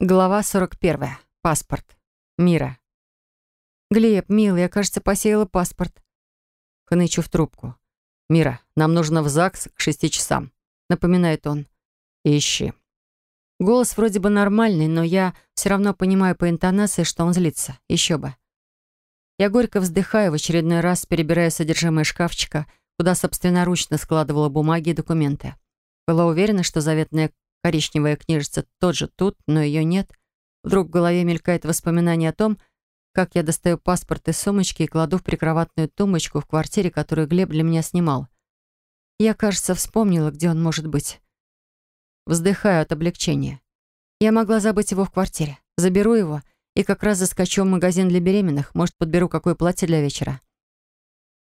Глава 41. Паспорт. Мира. «Глеб, милый, я, кажется, посеяла паспорт». Хнычу в трубку. «Мира, нам нужно в ЗАГС к шести часам», — напоминает он. «Ищи». Голос вроде бы нормальный, но я все равно понимаю по интонации, что он злится. Еще бы. Я горько вздыхаю в очередной раз, перебирая содержимое шкафчика, куда собственноручно складывала бумаги и документы. Была уверена, что заветная Коричневая книжица тот же тут, но ее нет. Вдруг в голове мелькает воспоминание о том, как я достаю паспорт из сумочки и кладу в прикроватную тумбочку в квартире, которую Глеб для меня снимал. Я, кажется, вспомнила, где он может быть. Вздыхаю от облегчения. Я могла забыть его в квартире. Заберу его и как раз заскочу в магазин для беременных. Может, подберу какое платье для вечера.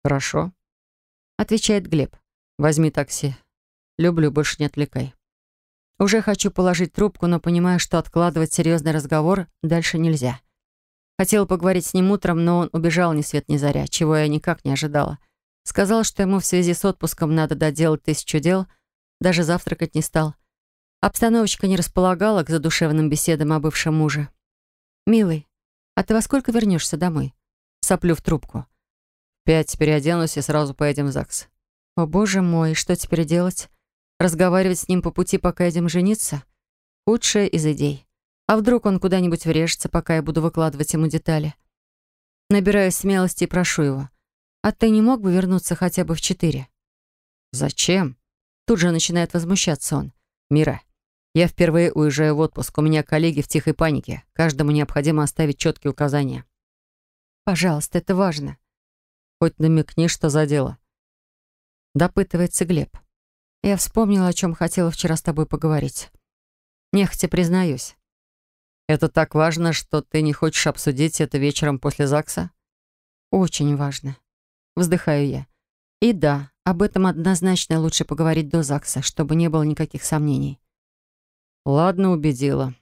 «Хорошо», — отвечает Глеб. «Возьми такси. Люблю, больше не отвлекай». Уже хочу положить трубку, но понимаю, что откладывать серьезный разговор дальше нельзя. Хотела поговорить с ним утром, но он убежал ни свет ни заря, чего я никак не ожидала. Сказал, что ему в связи с отпуском надо доделать тысячу дел, даже завтракать не стал. Обстановочка не располагала к задушевным беседам о бывшем муже. «Милый, а ты во сколько вернешься домой?» Соплю в трубку. «Пять переоденусь и сразу поедем в ЗАГС». «О, боже мой, что теперь делать?» Разговаривать с ним по пути, пока идем жениться? Худшая из идей. А вдруг он куда-нибудь врежется, пока я буду выкладывать ему детали? Набираю смелости и прошу его. А ты не мог бы вернуться хотя бы в четыре? Зачем? Тут же начинает возмущаться он. Мира, я впервые уезжаю в отпуск. У меня коллеги в тихой панике. Каждому необходимо оставить четкие указания. Пожалуйста, это важно. Хоть намекни, что за дело. Допытывается Глеб. Я вспомнила, о чем хотела вчера с тобой поговорить. Нехотя признаюсь. Это так важно, что ты не хочешь обсудить это вечером после ЗАГСа? Очень важно. Вздыхаю я. И да, об этом однозначно лучше поговорить до ЗАГСа, чтобы не было никаких сомнений. Ладно, убедила.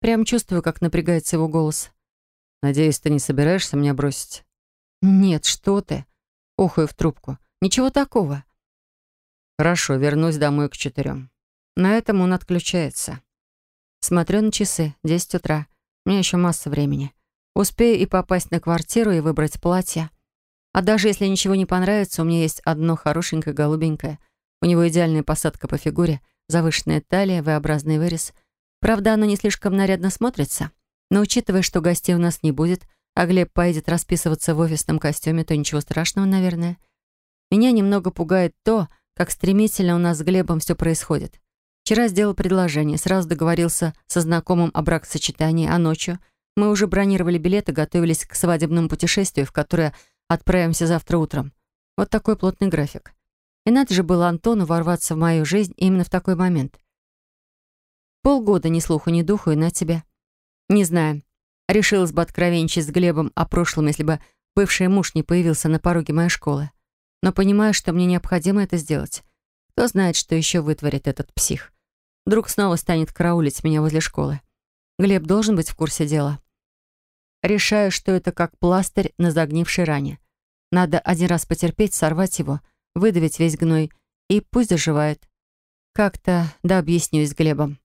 Прям чувствую, как напрягается его голос. Надеюсь, ты не собираешься меня бросить? Нет, что ты. Охаю в трубку. Ничего такого. Хорошо, вернусь домой к четырем. На этом он отключается. Смотрю на часы. Десять утра. У меня еще масса времени. Успею и попасть на квартиру, и выбрать платье. А даже если ничего не понравится, у меня есть одно хорошенькое голубенькое. У него идеальная посадка по фигуре, завышенная талия, V-образный вырез. Правда, оно не слишком нарядно смотрится. Но учитывая, что гостей у нас не будет, а Глеб поедет расписываться в офисном костюме, то ничего страшного, наверное. Меня немного пугает то, как стремительно у нас с Глебом все происходит. Вчера сделал предложение, сразу договорился со знакомым о бракосочетании, а ночью мы уже бронировали билеты, готовились к свадебному путешествию, в которое отправимся завтра утром. Вот такой плотный график. И надо же было Антону ворваться в мою жизнь именно в такой момент. Полгода ни слуху, ни духу, и на тебя. Не знаю, решилась бы откровенничать с Глебом о прошлом, если бы бывший муж не появился на пороге моей школы но понимаю, что мне необходимо это сделать. Кто знает, что еще вытворит этот псих. Вдруг снова станет караулить меня возле школы. Глеб должен быть в курсе дела. Решаю, что это как пластырь на загнившей ране. Надо один раз потерпеть, сорвать его, выдавить весь гной, и пусть заживает. Как-то да объяснюсь с Глебом.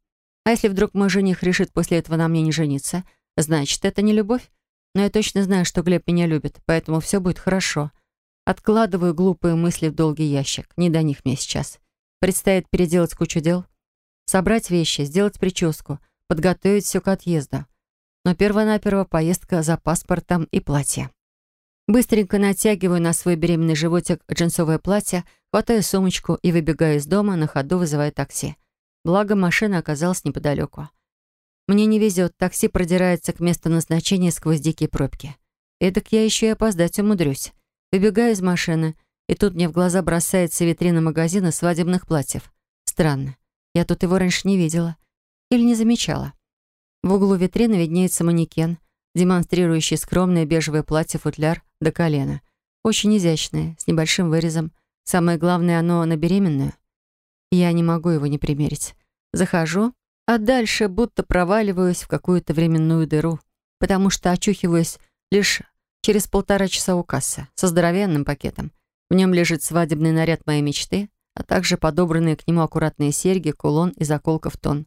А если вдруг мой жених решит после этого на мне не жениться, значит, это не любовь. Но я точно знаю, что Глеб меня любит, поэтому все будет хорошо. Откладываю глупые мысли в долгий ящик. Не до них мне сейчас. Предстоит переделать кучу дел. Собрать вещи, сделать прическу, подготовить все к отъезду. Но перво-наперво поездка за паспортом и платье. Быстренько натягиваю на свой беременный животик джинсовое платье, хватаю сумочку и выбегаю из дома, на ходу вызываю такси. Благо, машина оказалась неподалеку. Мне не везет, такси продирается к месту назначения сквозь дикие пробки. Эдак я еще и опоздать умудрюсь. Выбегаю из машины, и тут мне в глаза бросается витрина магазина свадебных платьев. Странно. Я тут его раньше не видела. Или не замечала. В углу витрины виднеется манекен, демонстрирующий скромное бежевое платье-футляр до колена. Очень изящное, с небольшим вырезом. Самое главное, оно на беременную. Я не могу его не примерить. Захожу, а дальше будто проваливаюсь в какую-то временную дыру, потому что очухиваюсь лишь через полтора часа у кассы со здоровенным пакетом. В нем лежит свадебный наряд моей мечты, а также подобранные к нему аккуратные серьги, кулон и заколка в тон.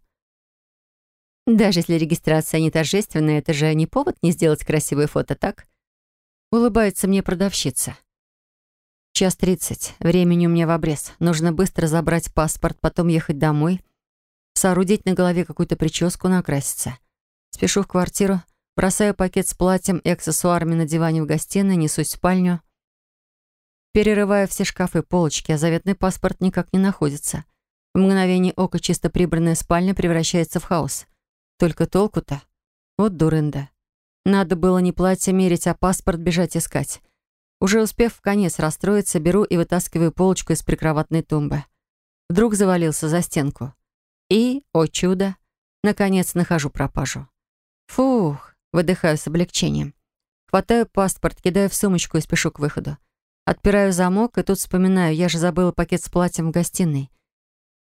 Даже если регистрация не торжественная, это же не повод не сделать красивое фото, так? Улыбается мне продавщица. Час тридцать. Времени у меня в обрез. Нужно быстро забрать паспорт, потом ехать домой, соорудить на голове какую-то прическу, накраситься. Спешу в квартиру, бросаю пакет с платьем и аксессуарами на диване в гостиной, несусь в спальню. Перерываю все шкафы и полочки, а заветный паспорт никак не находится. В мгновение ока чисто прибранная спальня превращается в хаос. Только толку-то? Вот дурында. Надо было не платье мерить, а паспорт бежать искать. Уже успев в конец расстроиться, беру и вытаскиваю полочку из прикроватной тумбы. Вдруг завалился за стенку. И, о чудо, наконец нахожу пропажу. Фух, выдыхаю с облегчением. Хватаю паспорт, кидаю в сумочку и спешу к выходу. Отпираю замок, и тут вспоминаю, я же забыла пакет с платьем в гостиной.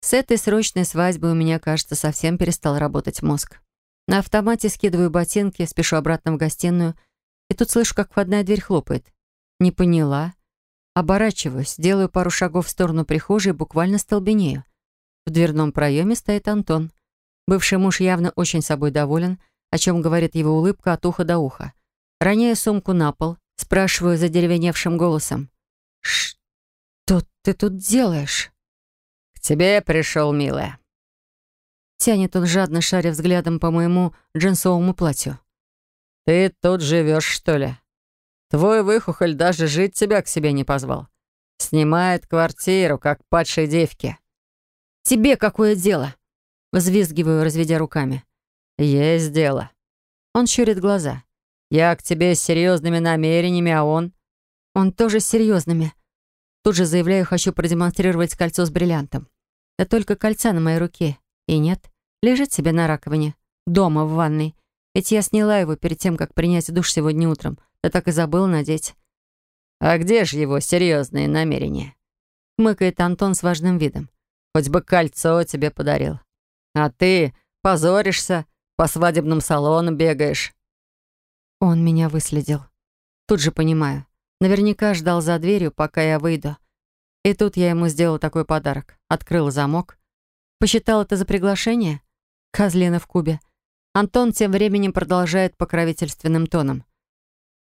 С этой срочной свадьбы у меня, кажется, совсем перестал работать мозг. На автомате скидываю ботинки, спешу обратно в гостиную, и тут слышу, как входная дверь хлопает. Не поняла. Оборачиваюсь, делаю пару шагов в сторону прихожей и буквально столбенею. В дверном проеме стоит Антон. Бывший муж явно очень собой доволен, о чем говорит его улыбка от уха до уха. Роняю сумку на пол, спрашиваю задеревеневшим голосом. «Что ты тут делаешь?» тебе пришел, милая». Тянет он жадно, шаря взглядом по моему джинсовому платью. «Ты тут живешь, что ли? Твой выхухоль даже жить тебя к себе не позвал. Снимает квартиру, как падшей девки». «Тебе какое дело?» Взвизгиваю, разведя руками. «Есть дело». Он щурит глаза. «Я к тебе с серьезными намерениями, а он...» «Он тоже с серьезными». Тут же заявляю, хочу продемонстрировать кольцо с бриллиантом. Да только кольца на моей руке. И нет. Лежит себе на раковине. Дома, в ванной. Ведь я сняла его перед тем, как принять душ сегодня утром. Да так и забыла надеть. «А где же его серьезные намерения?» Мыкает Антон с важным видом. «Хоть бы кольцо тебе подарил. А ты позоришься, по свадебным салонам бегаешь». Он меня выследил. Тут же понимаю. Наверняка ждал за дверью, пока я выйду. И тут я ему сделала такой подарок. Открыла замок. Посчитал это за приглашение? Козлина в кубе. Антон тем временем продолжает покровительственным тоном.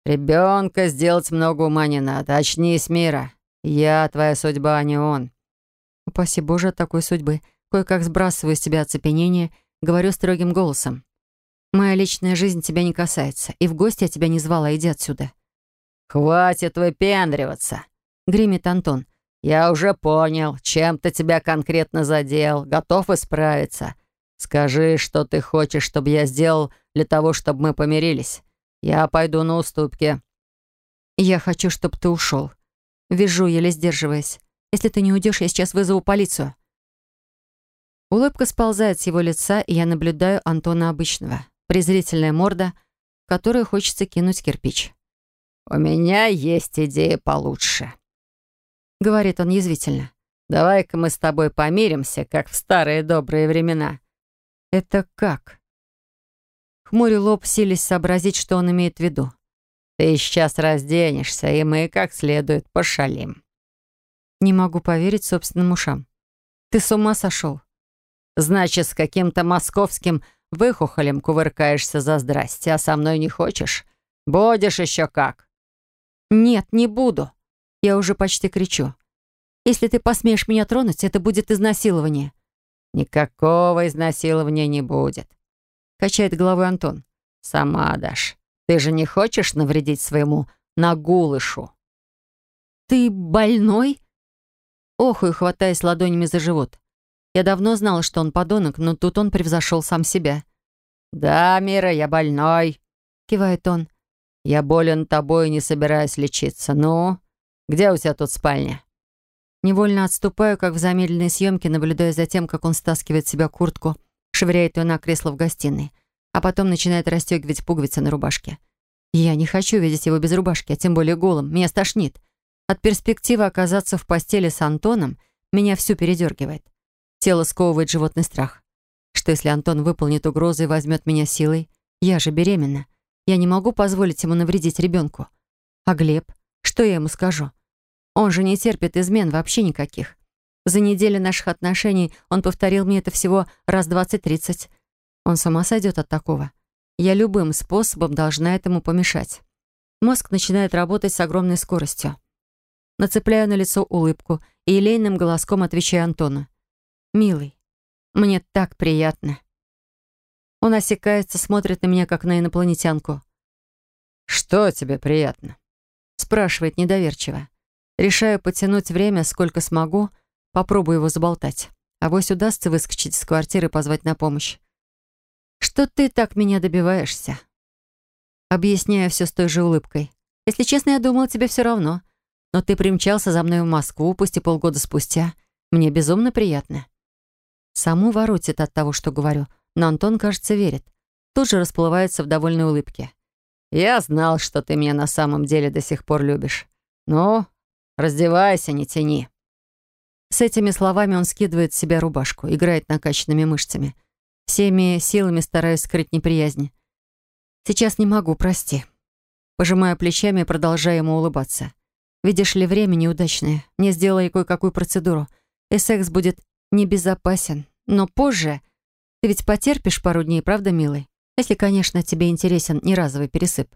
«Ребенка сделать много ума не надо. Очнись, Мира. Я твоя судьба, а не он». Упаси Боже от такой судьбы. Кое-как сбрасываю с себя оцепенение, говорю строгим голосом. «Моя личная жизнь тебя не касается, и в гости я тебя не звала, иди отсюда». «Хватит выпендриваться», — гремит Антон. «Я уже понял, чем-то тебя конкретно задел, готов исправиться. Скажи, что ты хочешь, чтобы я сделал для того, чтобы мы помирились. Я пойду на уступки». «Я хочу, чтобы ты ушел». Вижу, еле сдерживаясь. «Если ты не уйдешь, я сейчас вызову полицию». Улыбка сползает с его лица, и я наблюдаю Антона обычного. Презрительная морда, в которую хочется кинуть кирпич. «У меня есть идея получше», — говорит он язвительно. «Давай-ка мы с тобой помиримся, как в старые добрые времена». «Это как?» Хмурю лоб, силясь сообразить, что он имеет в виду. «Ты сейчас разденешься, и мы как следует пошалим». Не могу поверить собственным ушам. «Ты с ума сошел?» «Значит, с каким-то московским выхухолем кувыркаешься за здрасте, а со мной не хочешь? Будешь еще как!» «Нет, не буду!» Я уже почти кричу. «Если ты посмеешь меня тронуть, это будет изнасилование». «Никакого изнасилования не будет», — качает головой Антон. «Сама дашь. Ты же не хочешь навредить своему нагулышу?» «Ты больной?» Охую, хватаясь ладонями за живот. Я давно знала, что он подонок, но тут он превзошел сам себя. «Да, Мира, я больной», — кивает он. «Я болен тобой и не собираюсь лечиться. Ну, где у тебя тут спальня?» Невольно отступаю, как в замедленной съемке, наблюдая за тем, как он стаскивает с себя куртку, швыряет ее на кресло в гостиной, а потом начинает расстегивать пуговицы на рубашке. Я не хочу видеть его без рубашки, а тем более голым. Меня стошнит. От перспективы оказаться в постели с Антоном меня всю передергивает. Тело сковывает животный страх. Что если Антон выполнит угрозу и возьмет меня силой? Я же беременна. Я не могу позволить ему навредить ребенку. А Глеб? Что я ему скажу? Он же не терпит измен вообще никаких. За неделю наших отношений он повторил мне это всего раз двадцать-тридцать. Он сама сойдет от такого. Я любым способом должна этому помешать. Мозг начинает работать с огромной скоростью. Нацепляю на лицо улыбку и елейным голоском отвечаю Антону. «Милый, мне так приятно». Он осекается, смотрит на меня, как на инопланетянку. «Что тебе приятно?» Спрашивает недоверчиво. Решаю потянуть время, сколько смогу, попробую его заболтать. А вось удастся выскочить из квартиры и позвать на помощь. «Что ты так меня добиваешься?» Объясняю все с той же улыбкой. «Если честно, я думала, тебе все равно. Но ты примчался за мной в Москву, пусть и полгода спустя. Мне безумно приятно». Саму воротит от того, что говорю, но Антон, кажется, верит. Тут же расплывается в довольной улыбке. «Я знал, что ты меня на самом деле до сих пор любишь. Ну, раздевайся, не тяни». С этими словами он скидывает с себя рубашку, играет накачанными мышцами. Всеми силами стараюсь скрыть неприязнь. «Сейчас не могу, прости». Пожимаю плечами и продолжаю ему улыбаться. «Видишь ли, время неудачное. Мне сделали кое-какую процедуру, и секс будет небезопасен. Но позже... Ты ведь потерпишь пару дней, правда, милый? Если, конечно, тебе интересен не разовый пересып».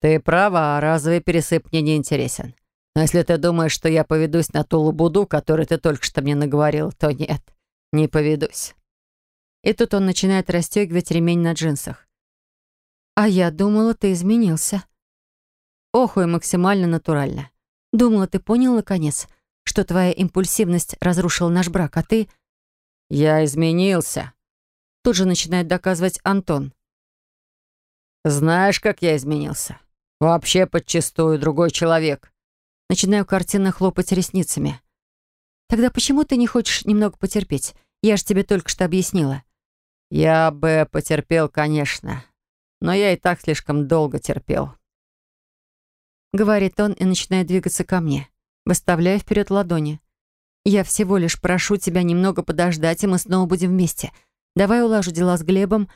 «Ты права, разовый пересып мне не интересен. Но если ты думаешь, что я поведусь на ту лабуду, которую ты только что мне наговорил, то нет, не поведусь». И тут он начинает расстегивать ремень на джинсах. «А я думала, ты изменился». Охуй максимально натурально. Думала, ты понял, наконец, что твоя импульсивность разрушила наш брак, а ты... «Я изменился», — тут же начинает доказывать Антон. «Знаешь, как я изменился? Вообще подчистую другой человек». Начинаю картинно хлопать ресницами. «Тогда почему ты не хочешь немного потерпеть? Я же тебе только что объяснила». «Я бы потерпел, конечно, но я и так слишком долго терпел». Говорит он и начинает двигаться ко мне, выставляя вперед ладони. «Я всего лишь прошу тебя немного подождать, и мы снова будем вместе. Давай улажу дела с Глебом,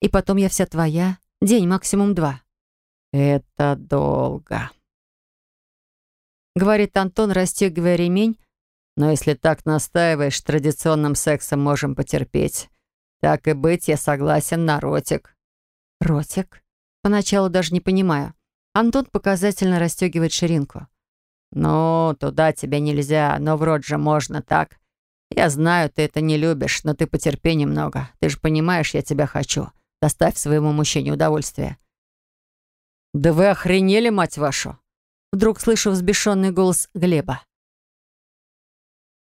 и потом я вся твоя. День, максимум два». «Это долго», — говорит Антон, расстегивая ремень. «Но если так настаиваешь, традиционным сексом можем потерпеть. Так и быть, я согласен на ротик». «Ротик?» Поначалу даже не понимаю. Антон показательно расстегивает ширинку. «Ну, туда тебе нельзя, но в рот же можно, так? Я знаю, ты это не любишь, но ты потерпи немного. Ты же понимаешь, я тебя хочу. Доставь своему мужчине удовольствие». «Да вы охренели, мать вашу!» Вдруг слышу взбешенный голос Глеба.